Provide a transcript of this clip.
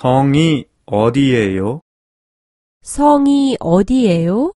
성이 어디예요? 성이 어디예요?